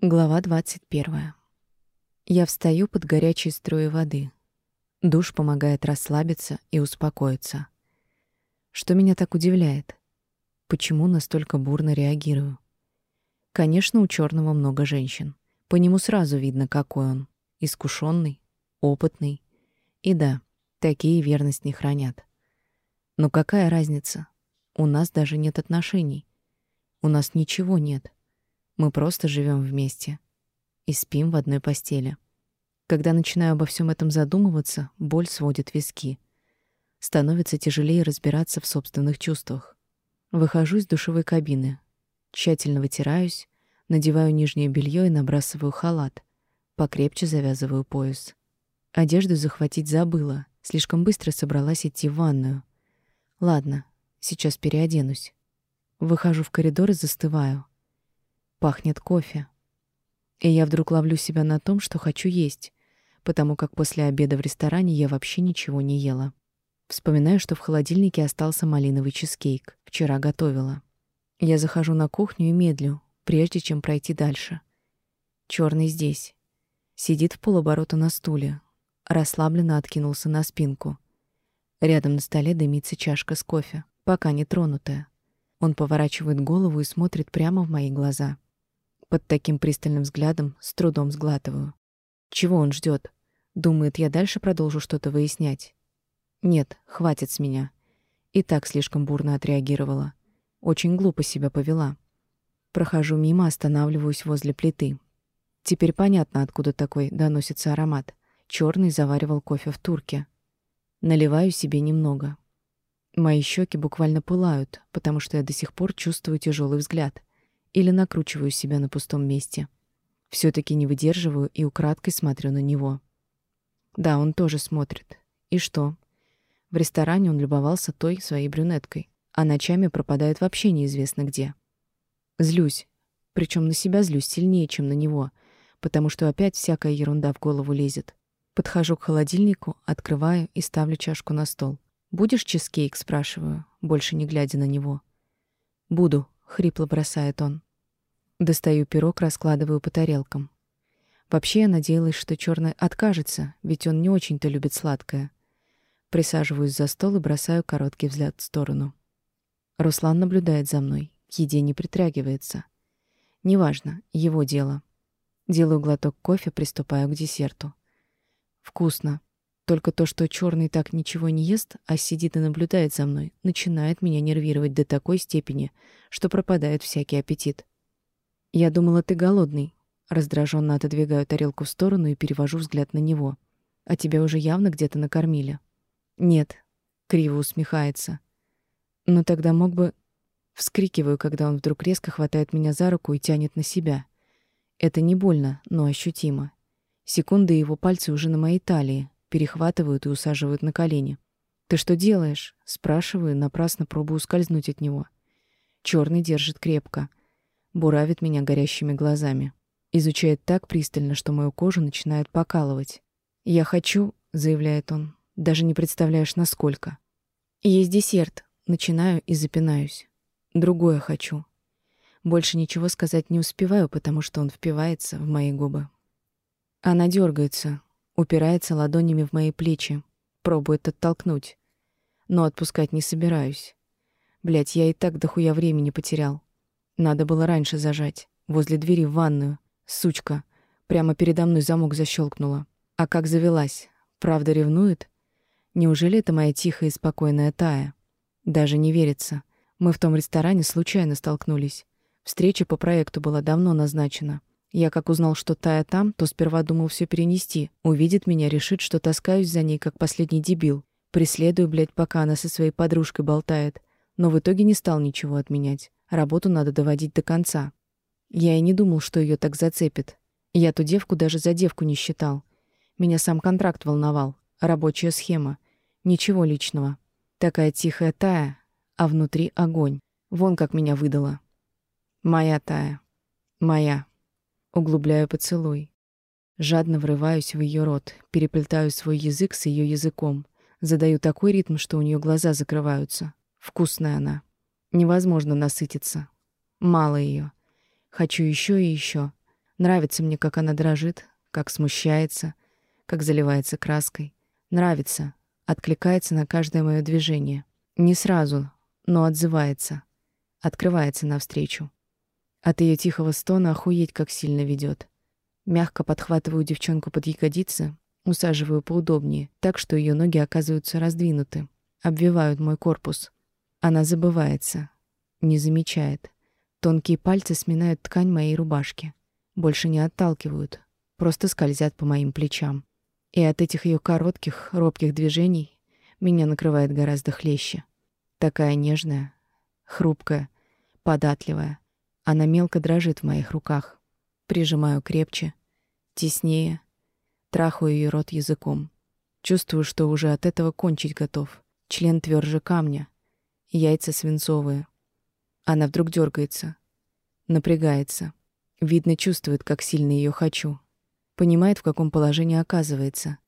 Глава 21. Я встаю под горячей струей воды. Душ помогает расслабиться и успокоиться. Что меня так удивляет? Почему настолько бурно реагирую? Конечно, у черного много женщин. По нему сразу видно, какой он. Искушенный, опытный. И да, такие верность не хранят. Но какая разница? У нас даже нет отношений. У нас ничего нет. Мы просто живем вместе и спим в одной постели. Когда начинаю обо всем этом задумываться, боль сводит виски. Становится тяжелее разбираться в собственных чувствах. Выхожу из душевой кабины, тщательно вытираюсь, надеваю нижнее белье и набрасываю халат. Покрепче завязываю пояс. Одежду захватить забыла, слишком быстро собралась идти в ванную. Ладно, сейчас переоденусь. Выхожу в коридор и застываю. Пахнет кофе. И я вдруг ловлю себя на том, что хочу есть, потому как после обеда в ресторане я вообще ничего не ела. Вспоминаю, что в холодильнике остался малиновый чизкейк. Вчера готовила. Я захожу на кухню и медлю, прежде чем пройти дальше. Черный здесь. Сидит в полоборота на стуле. Расслабленно откинулся на спинку. Рядом на столе дымится чашка с кофе, пока не тронутая. Он поворачивает голову и смотрит прямо в мои глаза. Под таким пристальным взглядом с трудом сглатываю. Чего он ждет? Думает, я дальше продолжу что-то выяснять. Нет, хватит с меня. И так слишком бурно отреагировала. Очень глупо себя повела. Прохожу мимо, останавливаюсь возле плиты. Теперь понятно, откуда такой доносится аромат. Черный заваривал кофе в турке. Наливаю себе немного. Мои щеки буквально пылают, потому что я до сих пор чувствую тяжелый взгляд или накручиваю себя на пустом месте. все таки не выдерживаю и украдкой смотрю на него. Да, он тоже смотрит. И что? В ресторане он любовался той своей брюнеткой, а ночами пропадает вообще неизвестно где. Злюсь, причем на себя злюсь сильнее, чем на него, потому что опять всякая ерунда в голову лезет. Подхожу к холодильнику, открываю и ставлю чашку на стол. «Будешь чизкейк?» — спрашиваю, больше не глядя на него. «Буду», — хрипло бросает он. Достаю пирог, раскладываю по тарелкам. Вообще я надеялась, что черный откажется, ведь он не очень-то любит сладкое. Присаживаюсь за стол и бросаю короткий взгляд в сторону. Руслан наблюдает за мной, к еде не притрагивается. Неважно, его дело. Делаю глоток кофе, приступаю к десерту. Вкусно. Только то, что черный так ничего не ест, а сидит и наблюдает за мной, начинает меня нервировать до такой степени, что пропадает всякий аппетит. Я думала, ты голодный. Раздраженно отодвигаю тарелку в сторону и перевожу взгляд на него. А тебя уже явно где-то накормили. Нет, криво усмехается. Но тогда мог бы вскрикиваю, когда он вдруг резко хватает меня за руку и тянет на себя. Это не больно, но ощутимо. Секунды его пальцы уже на моей талии, перехватывают и усаживают на колени. Ты что делаешь? спрашиваю, напрасно пробую скользнуть от него. Черный держит крепко буравит меня горящими глазами. Изучает так пристально, что мою кожу начинает покалывать. «Я хочу», — заявляет он, — «даже не представляешь, насколько». «Есть десерт», — начинаю и запинаюсь. «Другое хочу». Больше ничего сказать не успеваю, потому что он впивается в мои губы. Она дергается, упирается ладонями в мои плечи, пробует оттолкнуть. Но отпускать не собираюсь. Блядь, я и так дохуя времени потерял. Надо было раньше зажать, возле двери в ванную. Сучка. Прямо передо мной замок защелкнула. А как завелась? Правда ревнует? Неужели это моя тихая и спокойная Тая? Даже не верится. Мы в том ресторане случайно столкнулись. Встреча по проекту была давно назначена. Я как узнал, что Тая там, то сперва думал все перенести. Увидит меня, решит, что таскаюсь за ней, как последний дебил. Преследую, блядь, пока она со своей подружкой болтает. Но в итоге не стал ничего отменять. Работу надо доводить до конца. Я и не думал, что ее так зацепит. Я ту девку даже за девку не считал. Меня сам контракт волновал, рабочая схема. Ничего личного. Такая тихая Тая, а внутри огонь. Вон как меня выдала. Моя Тая. Моя. Углубляю поцелуй. Жадно врываюсь в ее рот, переплетаю свой язык с ее языком. Задаю такой ритм, что у нее глаза закрываются. Вкусная она. Невозможно насытиться. Мало ее. Хочу еще и еще. Нравится мне, как она дрожит, как смущается, как заливается краской. Нравится, откликается на каждое мое движение. Не сразу, но отзывается, открывается навстречу. От ее тихого стона охуеть как сильно ведет. Мягко подхватываю девчонку под ягодицы, усаживаю поудобнее, так что ее ноги оказываются раздвинуты, обвивают мой корпус. Она забывается, не замечает. Тонкие пальцы сминают ткань моей рубашки. Больше не отталкивают, просто скользят по моим плечам. И от этих ее коротких, робких движений меня накрывает гораздо хлеще. Такая нежная, хрупкая, податливая. Она мелко дрожит в моих руках. Прижимаю крепче, теснее, трахаю ее рот языком. Чувствую, что уже от этого кончить готов. Член тверже камня, яйца свинцовые. Она вдруг дергается, напрягается. Видно, чувствует, как сильно ее хочу. Понимает, в каком положении оказывается.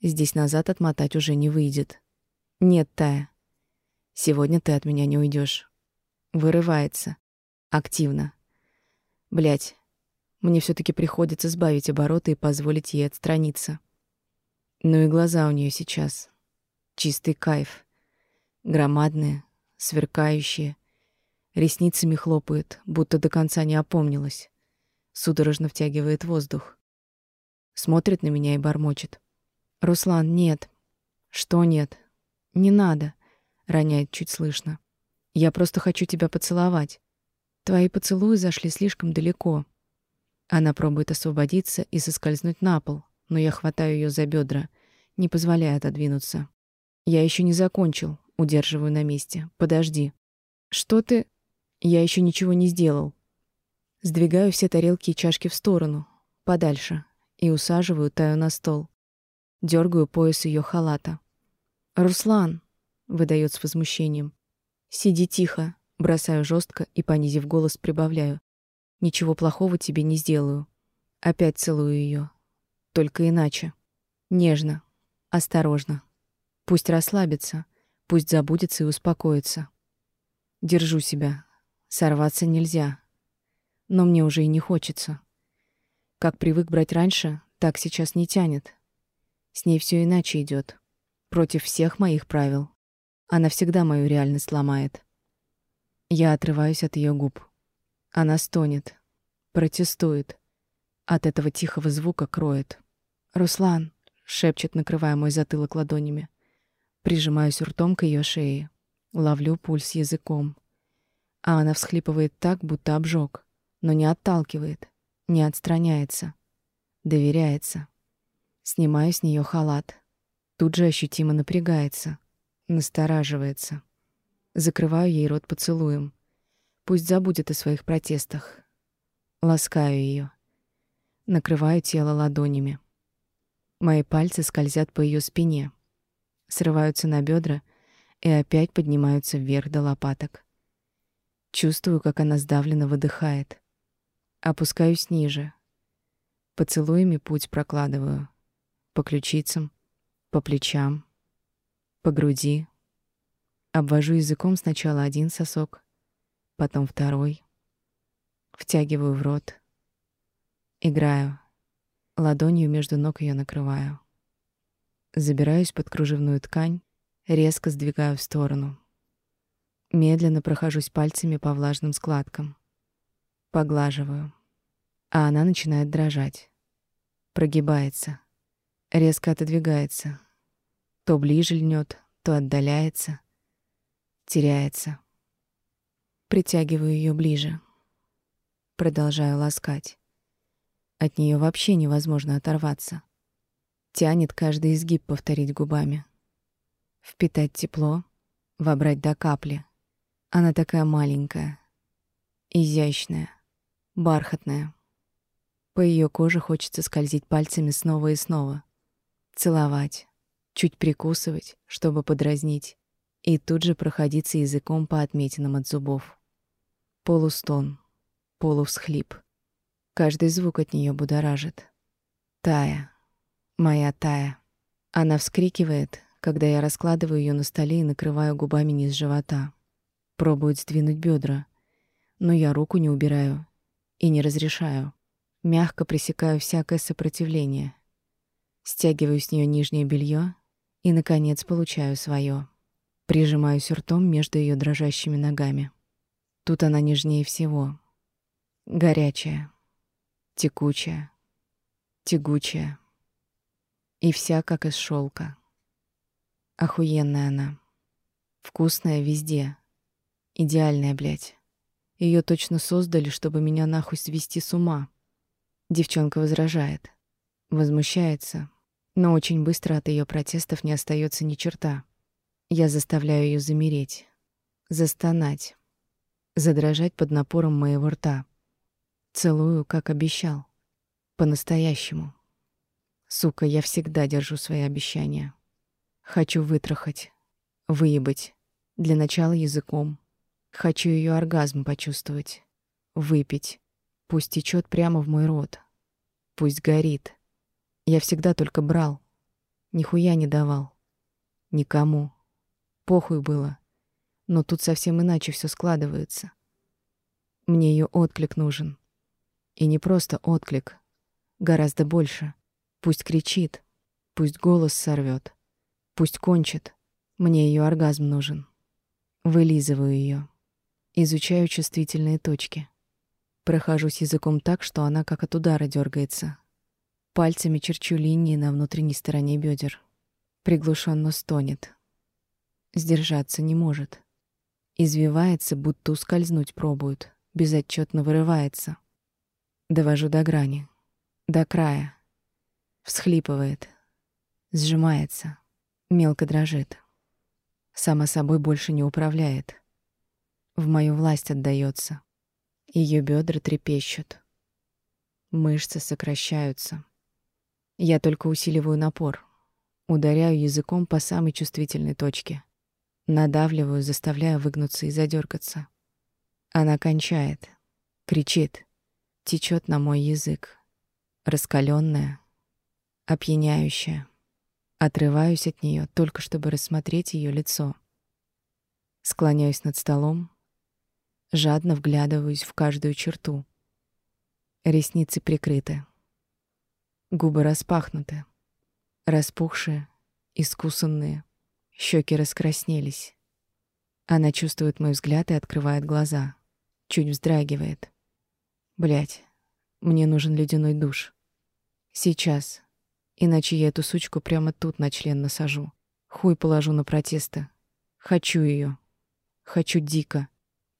Здесь назад отмотать уже не выйдет. Нет, Тая. Сегодня ты от меня не уйдешь. Вырывается. Активно. Блять. Мне все таки приходится сбавить обороты и позволить ей отстраниться. Ну и глаза у нее сейчас. Чистый кайф. Громадные, сверкающие. Ресницами хлопает, будто до конца не опомнилась. Судорожно втягивает воздух. Смотрит на меня и бормочет. «Руслан, нет». «Что нет?» «Не надо», — роняет чуть слышно. «Я просто хочу тебя поцеловать. Твои поцелуи зашли слишком далеко». Она пробует освободиться и соскользнуть на пол, но я хватаю ее за бедра, не позволяя отодвинуться. «Я еще не закончил», — удерживаю на месте. «Подожди». «Что ты...» «Я еще ничего не сделал». Сдвигаю все тарелки и чашки в сторону, подальше, и усаживаю Таю на стол. Дергаю пояс ее халата. «Руслан!» — выдает с возмущением. «Сиди тихо!» — бросаю жестко и, понизив голос, прибавляю. «Ничего плохого тебе не сделаю». Опять целую ее. Только иначе. Нежно. Осторожно. Пусть расслабится. Пусть забудется и успокоится. Держу себя. Сорваться нельзя. Но мне уже и не хочется. Как привык брать раньше, так сейчас не тянет. С ней все иначе идет, Против всех моих правил. Она всегда мою реальность ломает. Я отрываюсь от ее губ. Она стонет, протестует. От этого тихого звука кроет. «Руслан!» — шепчет, накрывая мой затылок ладонями. Прижимаюсь ртом к ее шее. Ловлю пульс языком. А она всхлипывает так, будто обжег, но не отталкивает не отстраняется, доверяется. Снимаю с нее халат. Тут же ощутимо напрягается, настораживается. Закрываю ей рот поцелуем. Пусть забудет о своих протестах. Ласкаю ее, Накрываю тело ладонями. Мои пальцы скользят по ее спине, срываются на бедра и опять поднимаются вверх до лопаток. Чувствую, как она сдавленно выдыхает. Опускаюсь ниже. Поцелуями путь прокладываю. По ключицам, по плечам, по груди. Обвожу языком сначала один сосок, потом второй. Втягиваю в рот. Играю. Ладонью между ног ее накрываю. Забираюсь под кружевную ткань, резко сдвигаю в сторону. Медленно прохожусь пальцами по влажным складкам. Поглаживаю. А она начинает дрожать. Прогибается. Резко отодвигается. То ближе льнет, то отдаляется. Теряется. Притягиваю ее ближе. Продолжаю ласкать. От нее вообще невозможно оторваться. Тянет каждый изгиб повторить губами. Впитать тепло, вобрать до капли. Она такая маленькая, изящная бархатная. По ее коже хочется скользить пальцами снова и снова, целовать, чуть прикусывать, чтобы подразнить, и тут же проходиться языком по отметинам от зубов. Полустон, полувсхлип. Каждый звук от нее будоражит. Тая, моя Тая. Она вскрикивает, когда я раскладываю ее на столе и накрываю губами низ живота. Пробует сдвинуть бедра, но я руку не убираю и не разрешаю. Мягко пресекаю всякое сопротивление. Стягиваю с нее нижнее белье и, наконец, получаю свое. Прижимаюсь ртом между ее дрожащими ногами. Тут она нежнее всего. Горячая, текучая, тягучая. И вся как из шелка. Охуенная она. Вкусная везде. Идеальная, блядь. Ее точно создали, чтобы меня нахуй свести с ума. Девчонка возражает. Возмущается. Но очень быстро от ее протестов не остается ни черта. Я заставляю ее замереть. Застонать. Задрожать под напором моего рта. Целую, как обещал. По-настоящему. Сука, я всегда держу свои обещания. Хочу вытрахать. Выебать. Для начала языком. Хочу ее оргазм почувствовать. Выпить. Пусть течет прямо в мой рот. Пусть горит. Я всегда только брал. Нихуя не давал. Никому. Похуй было. Но тут совсем иначе все складывается. Мне ее отклик нужен. И не просто отклик. Гораздо больше. Пусть кричит. Пусть голос сорвет. Пусть кончит. Мне ее оргазм нужен. Вылизываю ее. Изучаю чувствительные точки. Прохожусь языком так, что она как от удара дергается. Пальцами черчу линии на внутренней стороне бедер. Приглушенно стонет. Сдержаться не может. Извивается, будто ускользнуть пробует. Безотчетно вырывается. Довожу до грани. До края. Всхлипывает. Сжимается. Мелко дрожит. Сама собой больше не управляет в мою власть отдается. Ее бедра трепещут. Мышцы сокращаются. Я только усиливаю напор. Ударяю языком по самой чувствительной точке. Надавливаю, заставляя выгнуться и задергаться. Она кончает, кричит, течет на мой язык. Раскаленная, опьяняющая. Отрываюсь от нее только чтобы рассмотреть ее лицо. Склоняюсь над столом, Жадно вглядываюсь в каждую черту. Ресницы прикрыты. Губы распахнуты. Распухшие, искусанные. Щеки раскраснелись. Она чувствует мой взгляд и открывает глаза. Чуть вздрагивает. Блять, мне нужен ледяной душ. Сейчас. Иначе я эту сучку прямо тут на член насажу. Хуй положу на протесты. Хочу ее. Хочу дико.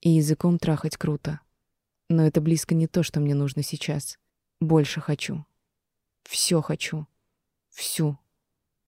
И языком трахать круто. Но это близко не то, что мне нужно сейчас. Больше хочу. Всё хочу. Всю.